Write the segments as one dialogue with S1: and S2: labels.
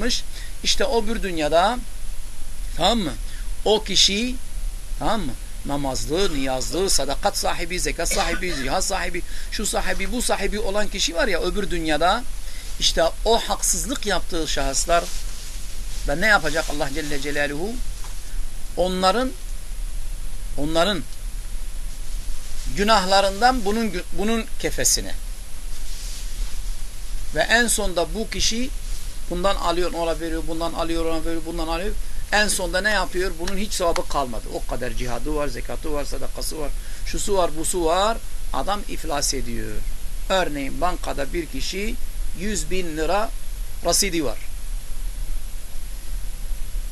S1: yapmış? İşte o bir dünyada tamam mı? O kişi tamam mı? Namazlı, niyazlı, sadakat sahibi, zekat sahibi, cihaz sahibi, şu sahibi, bu sahibi olan kişi var ya öbür dünyada işte o haksızlık yaptığı şahıslar ve ne yapacak Allah Celle Celaluhu? Onların onların günahlarından bunun bunun kefesine. Ve en sonda bu kişi bundan alıyor ona veriyor, bundan alıyor ona veriyor, bundan alıyor. En sonda ne yapıyor? Bunun hiç sevabı kalmadı. O kadar cihadı var, zekatı var, sadakası var, şusu var, busu var. Adam iflas ediyor. Örneğin bankada bir kişi 100 bin lira rasidi var.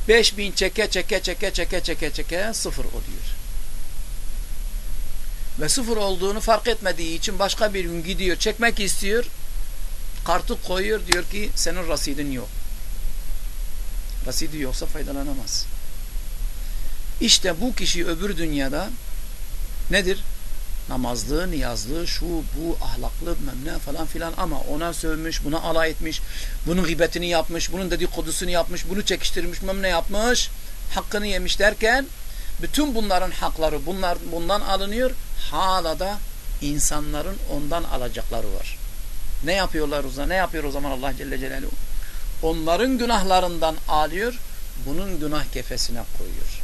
S1: 5 bin çeke çeke çeke çeke çeke çeke sıfır oluyor. Ve sıfır olduğunu fark etmediği için başka bir gün gidiyor çekmek istiyor. Kartı koyuyor diyor ki senin rasidin yok. Rasidi yoksa faydalanamaz. İşte bu kişi öbür dünyada nedir? Namazlı, niyazlı, şu, bu, ahlaklı, ne falan filan ama ona sövmüş, buna alay etmiş, bunun gıybetini yapmış, bunun dedikodusunu yapmış, bunu çekiştirmiş, ne yapmış, hakkını yemiş derken bütün bunların hakları bunlar bundan alınıyor. Hala da insanların ondan alacakları var. Ne yapıyorlar o zaman? Ne yapıyor o zaman Allah Celle Celaluhu? Onların günahlarından alıyor, bunun günah kefesine koyuyor.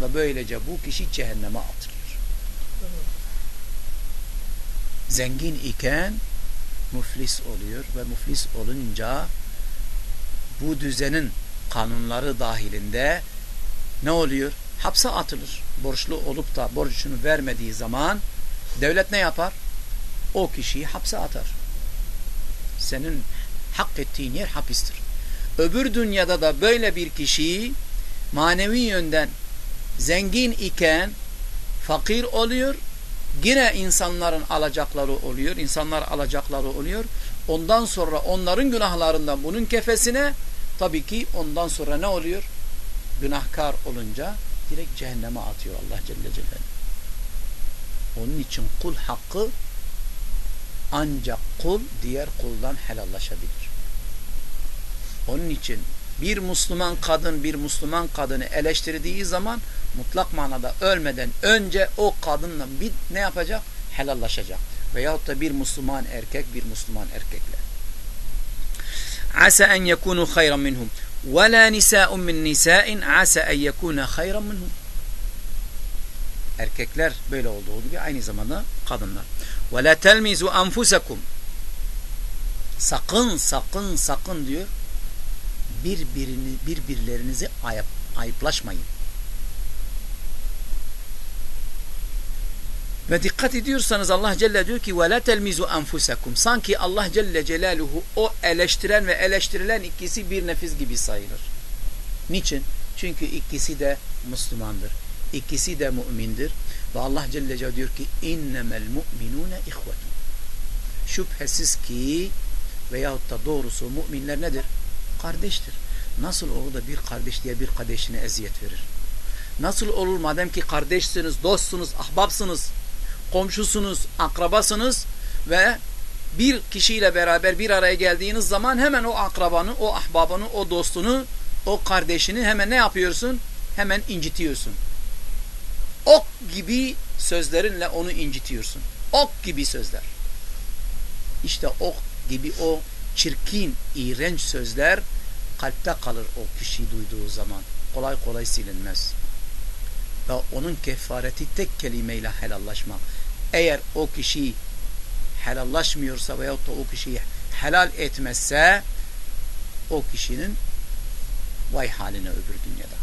S1: Ve böylece bu kişi cehenneme atılıyor. Zengin iken müflis oluyor ve müflis olunca bu düzenin kanunları dahilinde ne oluyor? Hapse atılır. Borçlu olup da borcunu vermediği zaman devlet ne yapar? O kişiyi hapse atar. Senin hak ettiğin yer hapistir. Öbür dünyada da böyle bir kişi manevi yönden zengin iken fakir oluyor. Yine insanların alacakları oluyor. İnsanlar alacakları oluyor. Ondan sonra onların günahlarından bunun kefesine tabii ki ondan sonra ne oluyor? Günahkar olunca direkt cehenneme atıyor Allah Celle Celaluhu. Onun için kul hakkı ancak kul diğer kuldan helallaşabilir. Onun için bir Müslüman kadın bir Müslüman kadını eleştirdiği zaman mutlak manada ölmeden önce o kadınla bir ne yapacak? Helallaşacak. Veyahut da bir Müslüman erkek bir Müslüman erkekle. Asa en yekunu hayran minhum. Ve la nisa'un min nisa'in asa en yekuna hayran minhum. Erkekler böyle olduğu gibi aynı zamanda kadınlar. Ve la telmizu anfusakum. Sakın sakın sakın diyor birbirini birbirlerinizi ayıp, ayıplaşmayın. Ve dikkat ediyorsanız Allah Celle diyor ki وَلَا تَلْمِزُوا أَنْفُسَكُمْ Sanki Allah Celle Celaluhu o eleştiren ve eleştirilen ikisi bir nefis gibi sayılır. Niçin? Çünkü ikisi de Müslümandır. İkisi de mümindir. Ve Allah Celle Celle diyor ki innemel mu'minune ihvetun. Şüphesiz ki veyahut da doğrusu müminler nedir? Kardeştir. Nasıl olur da bir kardeş diye bir kardeşine eziyet verir? Nasıl olur madem ki kardeşsiniz, dostsunuz, ahbapsınız, komşusunuz, akrabasınız ve bir kişiyle beraber bir araya geldiğiniz zaman hemen o akrabanı, o ahbabanı, o dostunu, o kardeşini hemen ne yapıyorsun? Hemen incitiyorsun. Ok gibi sözlerinle onu incitiyorsun. Ok gibi sözler. İşte ok gibi o çirkin, iğrenç sözler kalpte kalır o kişi duyduğu zaman. Kolay kolay silinmez. Ve onun kefareti tek kelimeyle helallaşmak. Eğer o kişi helallaşmıyorsa veyahut da o kişiyi helal etmezse o kişinin vay haline öbür dünyada.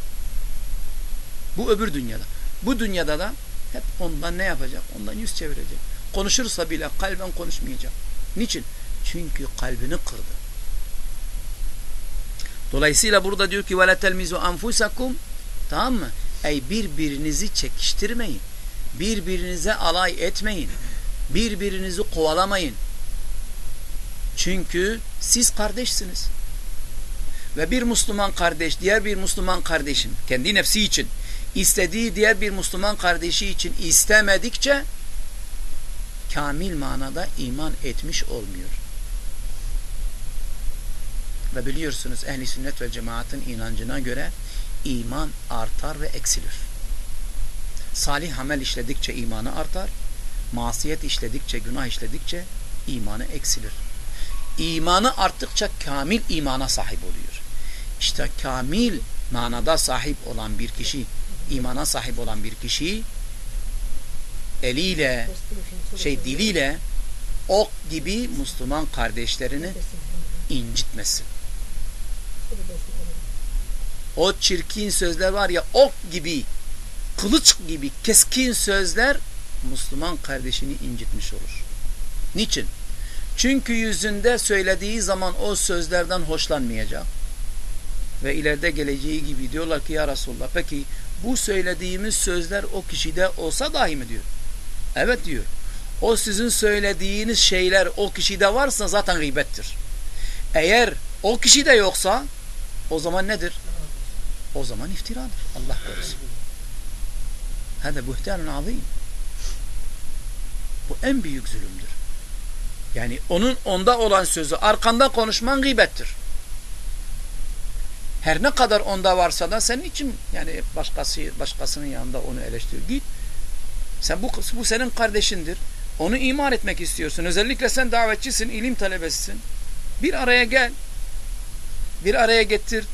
S1: Bu öbür dünyada. Bu dünyada da hep ondan ne yapacak? Ondan yüz çevirecek. Konuşursa bile kalben konuşmayacak. Niçin? Çünkü kalbini kırdı. Dolayısıyla burada diyor ki وَلَا تَلْمِزُوا أَنْفُسَكُمْ Tamam mı? Ey birbirinizi çekiştirmeyin. Birbirinize alay etmeyin. Birbirinizi kovalamayın. Çünkü siz kardeşsiniz. Ve bir Müslüman kardeş diğer bir Müslüman kardeşin kendi nefsi için istediği diğer bir Müslüman kardeşi için istemedikçe kamil manada iman etmiş olmuyor. Ve biliyorsunuz ehli sünnet ve cemaatin inancına göre iman artar ve eksilir. Salih amel işledikçe imanı artar, masiyet işledikçe, günah işledikçe imanı eksilir. İmanı arttıkça kamil imana sahip oluyor. İşte kamil manada sahip olan bir kişi, imana sahip olan bir kişi eliyle, şey diliyle ok gibi Müslüman kardeşlerini incitmesin. O çirkin sözler var ya ok gibi, kılıç gibi keskin sözler Müslüman kardeşini incitmiş olur. Niçin? Çünkü yüzünde söylediği zaman o sözlerden hoşlanmayacak. Ve ileride geleceği gibi diyorlar ki ya Resulullah peki bu söylediğimiz sözler o kişide olsa dahi mi diyor. Evet diyor. O sizin söylediğiniz şeyler o kişide varsa zaten gıybettir. Eğer o kişide yoksa o zaman nedir? O zaman iftiradır. Allah korusun. Hadi buhtanın azim. Bu en büyük zulümdür. Yani onun onda olan sözü arkanda konuşman gıybettir. Her ne kadar onda varsa da senin için yani başkası başkasının yanında onu eleştir. Git. Sen bu bu senin kardeşindir. Onu iman etmek istiyorsun. Özellikle sen davetçisin, ilim talebesisin. Bir araya gel. Bir araya getir.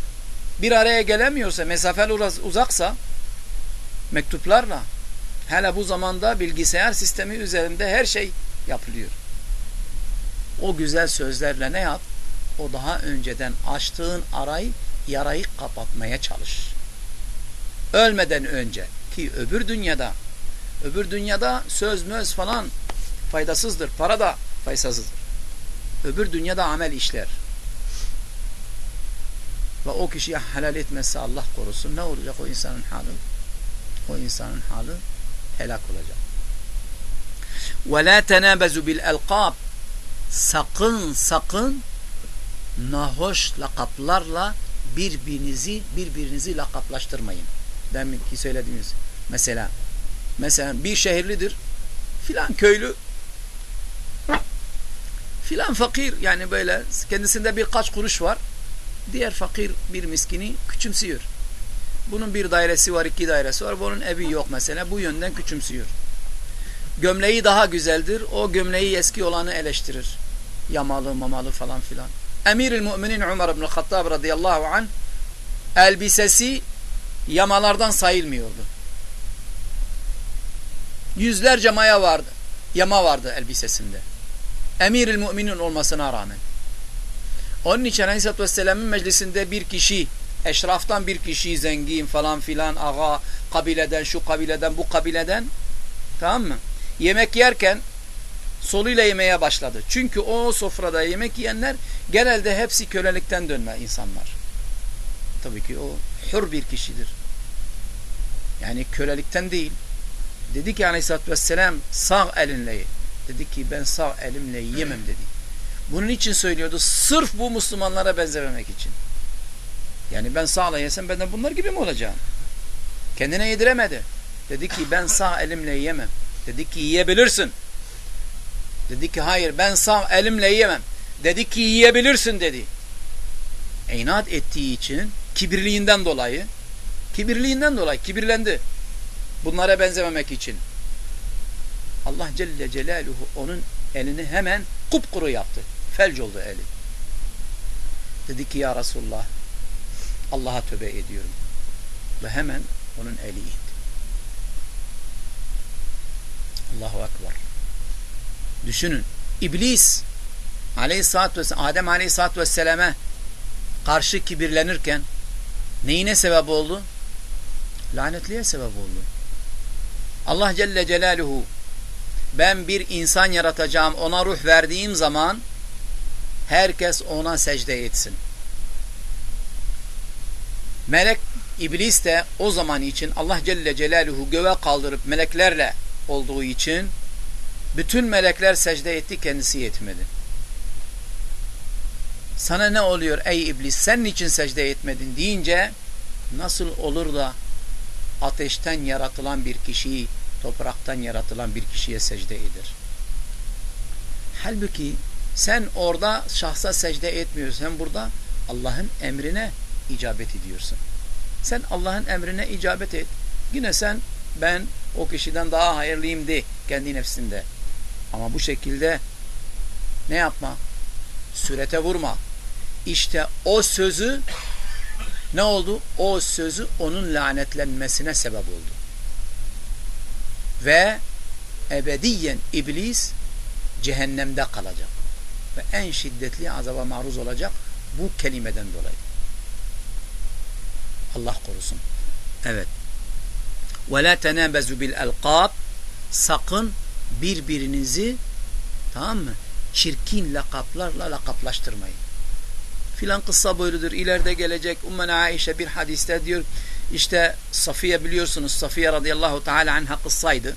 S1: Bir araya gelemiyorsa, mesafeli uzaksa mektuplarla hele bu zamanda bilgisayar sistemi üzerinde her şey yapılıyor. O güzel sözlerle ne yap? O daha önceden açtığın arayı, yarayı kapatmaya çalış. Ölmeden önce ki öbür dünyada öbür dünyada söz möz falan faydasızdır. Para da faydasızdır. Öbür dünyada amel işler. Ve o kişiye helal etmezse Allah korusun. Ne olacak o insanın hali? O insanın hali helak olacak. Ve la tenabezu bil elkab sakın sakın nahoş lakaplarla birbirinizi birbirinizi lakaplaştırmayın. Deminki söylediğimiz mesela mesela bir şehirlidir filan köylü filan fakir yani böyle kendisinde birkaç kuruş var diğer fakir bir miskini küçümsüyor. Bunun bir dairesi var, iki dairesi var. Bunun evi yok mesela. Bu yönden küçümsüyor. Gömleği daha güzeldir. O gömleği eski olanı eleştirir. Yamalı, mamalı falan filan. Emirül Müminin Umar ibn Hattab radıyallahu an elbisesi yamalardan sayılmıyordu. Yüzlerce maya vardı. Yama vardı elbisesinde. Emirül Müminin olmasına rağmen. Onun için Aleyhisselatü Vesselam'ın meclisinde bir kişi, eşraftan bir kişi zengin falan filan, ağa, kabileden, şu kabileden, bu kabileden, tamam mı? Yemek yerken soluyla yemeye başladı. Çünkü o sofrada yemek yiyenler genelde hepsi kölelikten dönme insanlar. Tabii ki o hür bir kişidir. Yani kölelikten değil. Dedi ki aleyhissalatü vesselam sağ elinle ye. Dedi ki ben sağ elimle yemem dedi. Bunun için söylüyordu. Sırf bu Müslümanlara benzememek için. Yani ben sağla yesem ben de bunlar gibi mi olacağım? Kendine yediremedi. Dedi ki ben sağ elimle yemem. Dedi ki yiyebilirsin. Dedi ki hayır ben sağ elimle yiyemem. Dedi ki yiyebilirsin dedi. İnat ettiği için kibirliğinden dolayı kibirliğinden dolayı kibirlendi. Bunlara benzememek için. Allah Celle Celaluhu onun elini hemen kupkuru yaptı. Felç oldu eli. Dedi ki ya Resulullah Allah'a tövbe ediyorum. Ve hemen onun eli indi. Allahu Ekber. Düşünün. İblis aleyhissalatü vesselam, Adem aleyhissalatü vesselam'e karşı kibirlenirken neyine sebep oldu? Lanetliye sebep oldu. Allah Celle Celaluhu ben bir insan yaratacağım ona ruh verdiğim zaman herkes ona secde etsin. Melek iblis de o zaman için Allah Celle Celaluhu göğe kaldırıp meleklerle olduğu için bütün melekler secde etti kendisi yetmedi. Sana ne oluyor ey iblis sen niçin secde etmedin deyince nasıl olur da ateşten yaratılan bir kişiyi topraktan yaratılan bir kişiye secde eder. Halbuki sen orada şahsa secde etmiyorsun. Sen burada Allah'ın emrine icabet ediyorsun. Sen Allah'ın emrine icabet et. Yine sen ben o kişiden daha hayırlıyım de kendi nefsinde. Ama bu şekilde ne yapma? Sürete vurma. İşte o sözü ne oldu? O sözü onun lanetlenmesine sebep oldu. Ve ebediyen iblis cehennemde kalacak. Ve en şiddetli azaba maruz olacak bu kelimeden dolayı. Allah korusun. Evet. وَلَا تَنَابَزُ بِالْاَلْقَابِ Sakın birbirinizi tamam mı? Çirkin lakaplarla lakaplaştırmayın. Filan kıssa böyledir. İleride gelecek Ummen Aişe bir hadiste diyor işte Safiye biliyorsunuz Safiye radıyallahu teala anha kıssaydı.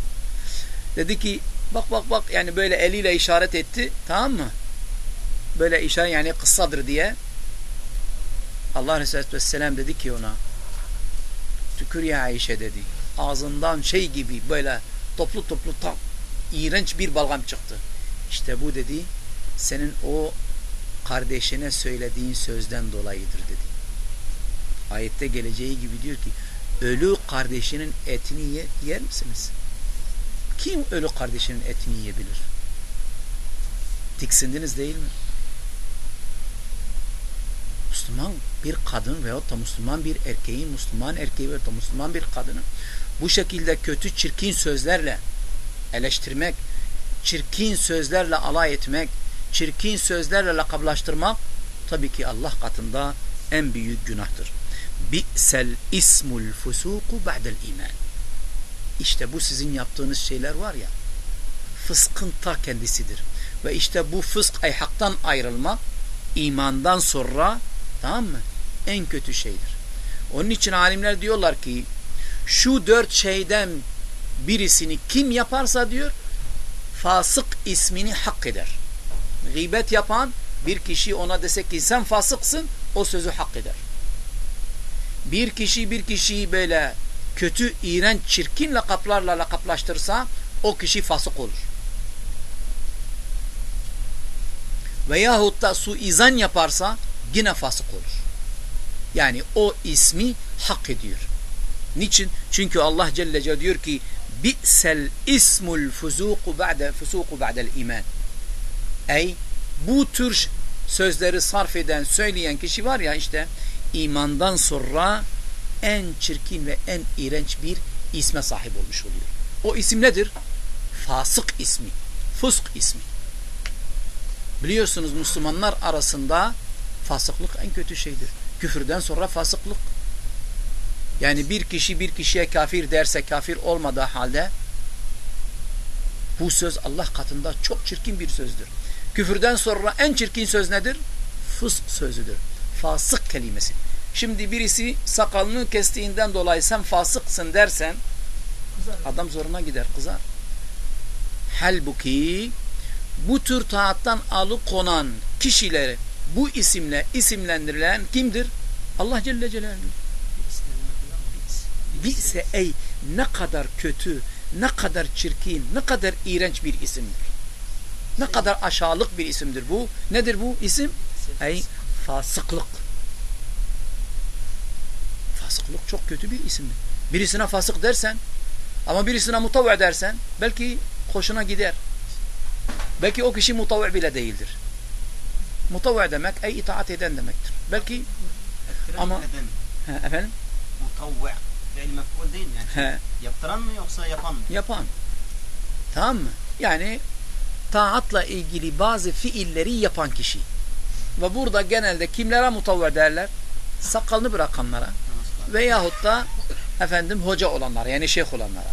S1: Dedi ki bak bak bak yani böyle eliyle işaret etti tamam mı? Böyle işaret yani kıssadır diye. Allah Resulü Vesselam dedi ki ona tükür ya Ayşe dedi. Ağzından şey gibi böyle toplu toplu iğrenç bir balgam çıktı. İşte bu dedi senin o kardeşine söylediğin sözden dolayıdır dedi. Ayette geleceği gibi diyor ki ölü kardeşinin etini ye, yer misiniz? Kim ölü kardeşinin etini yiyebilir? Tiksindiniz değil mi? Müslüman bir kadın veyahut da Müslüman bir erkeğin, Müslüman erkeği veyahut da Müslüman bir kadının bu şekilde kötü çirkin sözlerle eleştirmek, çirkin sözlerle alay etmek, çirkin sözlerle lakablaştırmak tabii ki Allah katında en büyük günahtır. Bi'sel ismul fusuku ba'del iman. İşte bu sizin yaptığınız şeyler var ya fıskın ta kendisidir. Ve işte bu fısk ay haktan ayrılmak imandan sonra tamam mı? En kötü şeydir. Onun için alimler diyorlar ki şu dört şeyden birisini kim yaparsa diyor fasık ismini hak eder. Gıybet yapan bir kişi ona desek ki sen fasıksın o sözü hak eder. Bir kişi bir kişiyi böyle kötü, iğrenç, çirkin lakaplarla lakaplaştırsa o kişi fasık olur. Veyahut da suizan yaparsa yine fasık olur. Yani o ismi hak ediyor. Niçin? Çünkü Allah Celle Celle diyor ki bi'sel ismul fuzuku ba'de fusuku ba'del iman. Ey bu tür sözleri sarf eden, söyleyen kişi var ya işte imandan sonra en çirkin ve en iğrenç bir isme sahip olmuş oluyor. O isim nedir? Fasık ismi. Fusk ismi. Biliyorsunuz Müslümanlar arasında fasıklık en kötü şeydir. Küfürden sonra fasıklık. Yani bir kişi bir kişiye kafir derse kafir olmadığı halde bu söz Allah katında çok çirkin bir sözdür. Küfürden sonra en çirkin söz nedir? Fısk sözüdür. Fasık kelimesi. Şimdi birisi sakalını kestiğinden dolayı sen fasıksın dersen adam zoruna gider, kızar. Halbuki bu tür taattan alıkonan kişileri bu isimle isimlendirilen kimdir? Allah Celle Celaluhu. Bi'se ey ne kadar kötü, ne kadar çirkin, ne kadar iğrenç bir isimdir. Ne kadar aşağılık bir isimdir bu. Nedir bu isim? Ey fasıklık. Fasıklık çok kötü bir isimdir. Birisine fasık dersen ama birisine mutavve dersen belki hoşuna gider. Belki o kişi mutavve bile değildir. Mutavve demek ey itaat eden demektir. Belki ama he, efendim?
S2: Mutavve fiil mef'ul değil? Yani
S1: He,
S2: yaptıran mı yoksa yapan mı?
S1: yapan. Tamam mı? Yani taatla ilgili bazı fiilleri yapan kişi. Ve burada genelde kimlere mutavver derler? Sakalını bırakanlara veyahut da efendim hoca olanlara yani şeyh olanlara.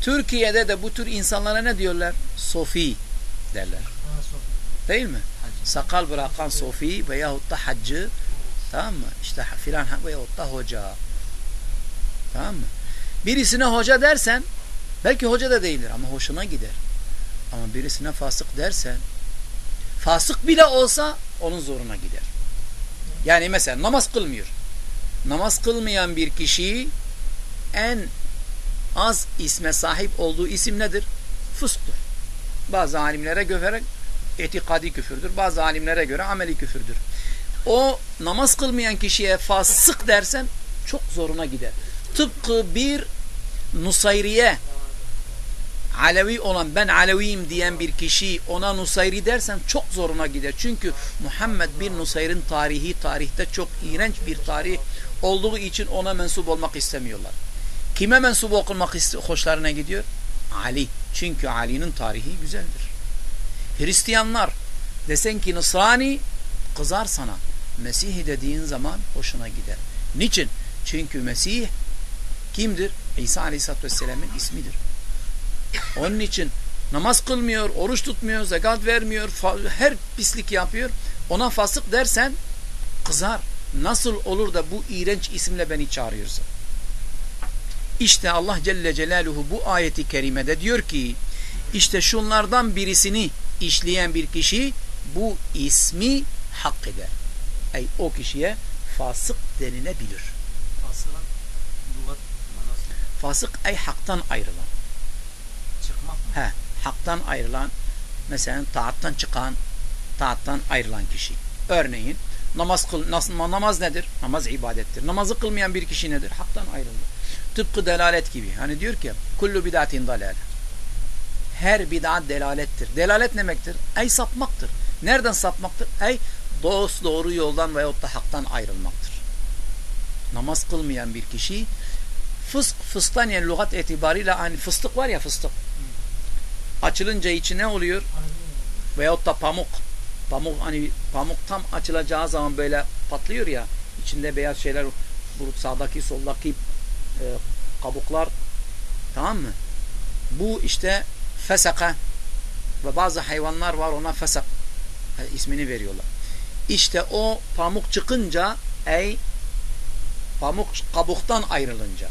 S1: Türkiye'de de bu tür insanlara ne diyorlar? Sofi derler. Değil mi? Sakal bırakan sofi veyahut da haccı tamam mı? İşte filan veyahut da hoca. Tamam mı? Birisine hoca dersen belki hoca da değildir ama hoşuna gider. Ama birisine fasık dersen fasık bile olsa onun zoruna gider. Yani mesela namaz kılmıyor. Namaz kılmayan bir kişi en az isme sahip olduğu isim nedir? Fısktur. Bazı alimlere göre etikadi küfürdür. Bazı alimlere göre ameli küfürdür. o namaz kılmayan kişiye fasık dersen çok zoruna gider. Tıpkı bir Nusayriye Alevi olan ben Aleviyim diyen bir kişi ona Nusayri dersen çok zoruna gider. Çünkü Muhammed bin Nusayr'ın tarihi tarihte çok iğrenç bir tarih olduğu için ona mensup olmak istemiyorlar. Kime mensup olmak hoşlarına gidiyor? Ali. Çünkü Ali'nin tarihi güzeldir. Hristiyanlar desen ki Nısrani kızar sana. Mesih dediğin zaman hoşuna gider. Niçin? Çünkü Mesih kimdir? İsa Aleyhisselatü Vesselam'ın ismidir. Onun için namaz kılmıyor, oruç tutmuyor, zekat vermiyor, her pislik yapıyor. Ona fasık dersen kızar. Nasıl olur da bu iğrenç isimle beni çağırıyorsun? İşte Allah Celle Celaluhu bu ayeti kerimede diyor ki işte şunlardan birisini işleyen bir kişi bu ismi hak eder. Ey o kişiye fasık denilebilir. Fasık ey haktan ayrılan.
S2: çıkmak mı?
S1: He, haktan ayrılan mesela taattan çıkan, taattan ayrılan kişi. Örneğin namaz kıl namaz nedir? Namaz ibadettir. Namazı kılmayan bir kişi nedir? Haktan ayrıldı. Tıpkı delalet gibi. Hani diyor ki kullu bidatin dalale. Her bid'at delalettir. Delalet ne demektir? Ey sapmaktır. Nereden sapmaktır? Ey dost doğru yoldan veyahut da haktan ayrılmaktır. Namaz kılmayan bir kişi fısk, fısktan yani lügat itibariyle hani fıstık var ya fıstık. Açılınca içi ne oluyor? Veyahut da pamuk. Pamuk hani pamuk tam açılacağı zaman böyle patlıyor ya. içinde beyaz şeyler bu sağdaki soldaki e, kabuklar tamam mı? Bu işte fesaka ve bazı hayvanlar var ona fesak ismini veriyorlar. İşte o pamuk çıkınca ey pamuk kabuktan ayrılınca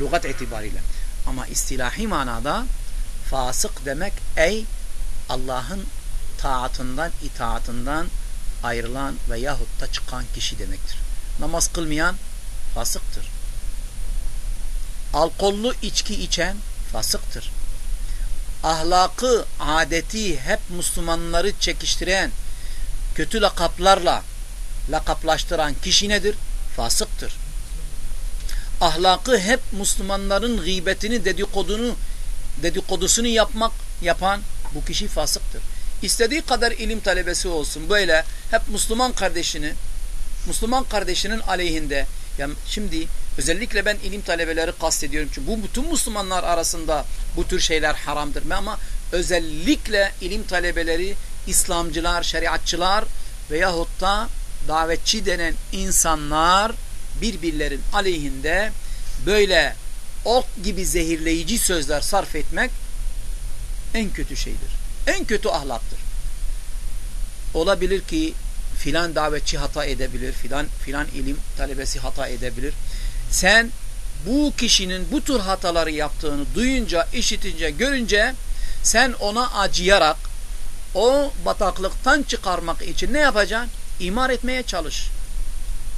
S1: lügat itibariyle ama istilahi manada fasık demek ey Allah'ın taatından, itaatından ayrılan veyahut da çıkan kişi demektir. Namaz kılmayan fasıktır. Alkollü içki içen fasıktır. Ahlakı, adeti hep Müslümanları çekiştiren, kötü lakaplarla lakaplaştıran kişi nedir? Fasıktır. Ahlakı hep Müslümanların gıybetini, dedikodunu, dedikodusunu yapmak yapan bu kişi fasıktır. İstediği kadar ilim talebesi olsun. Böyle hep Müslüman kardeşini Müslüman kardeşinin aleyhinde yani şimdi özellikle ben ilim talebeleri kastediyorum. Çünkü bu bütün Müslümanlar arasında bu tür şeyler haramdır. Ama özellikle ilim talebeleri İslamcılar, şeriatçılar veyahut da davetçi denen insanlar birbirlerin aleyhinde böyle ok gibi zehirleyici sözler sarf etmek en kötü şeydir. En kötü ahlaktır. Olabilir ki filan davetçi hata edebilir, filan filan ilim talebesi hata edebilir. Sen bu kişinin bu tür hataları yaptığını duyunca, işitince, görünce sen ona acıyarak o bataklıktan çıkarmak için ne yapacaksın? İmar etmeye çalış.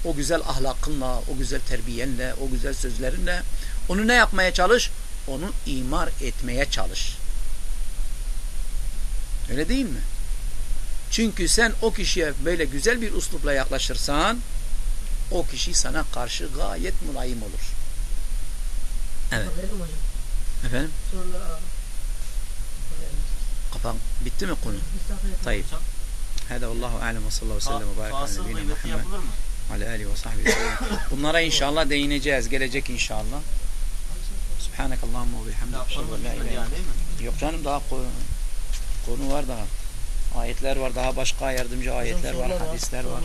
S1: O güzel ahlakınla, o güzel terbiyenle, o güzel sözlerinle onu ne yapmaya çalış? Onu imar etmeye çalış. Öyle değil mi? Çünkü sen o kişiye böyle güzel bir uslupla yaklaşırsan o kişi sana karşı gayet mülayim olur. Evet. Efendim?
S3: Sonra
S1: Kapan bitti mi konu? Tayyip. Hadi Allahu alem ve sallallahu aleyhi ve sellem ve barik ala Muhammed ve ala alihi ve sahbihi. Bunlara inşallah değineceğiz. Gelecek inşallah. Subhanakallahumma ve
S2: mi?
S1: Yok canım daha konu var daha. Ayetler var, daha başka yardımcı ayetler var, hadisler var.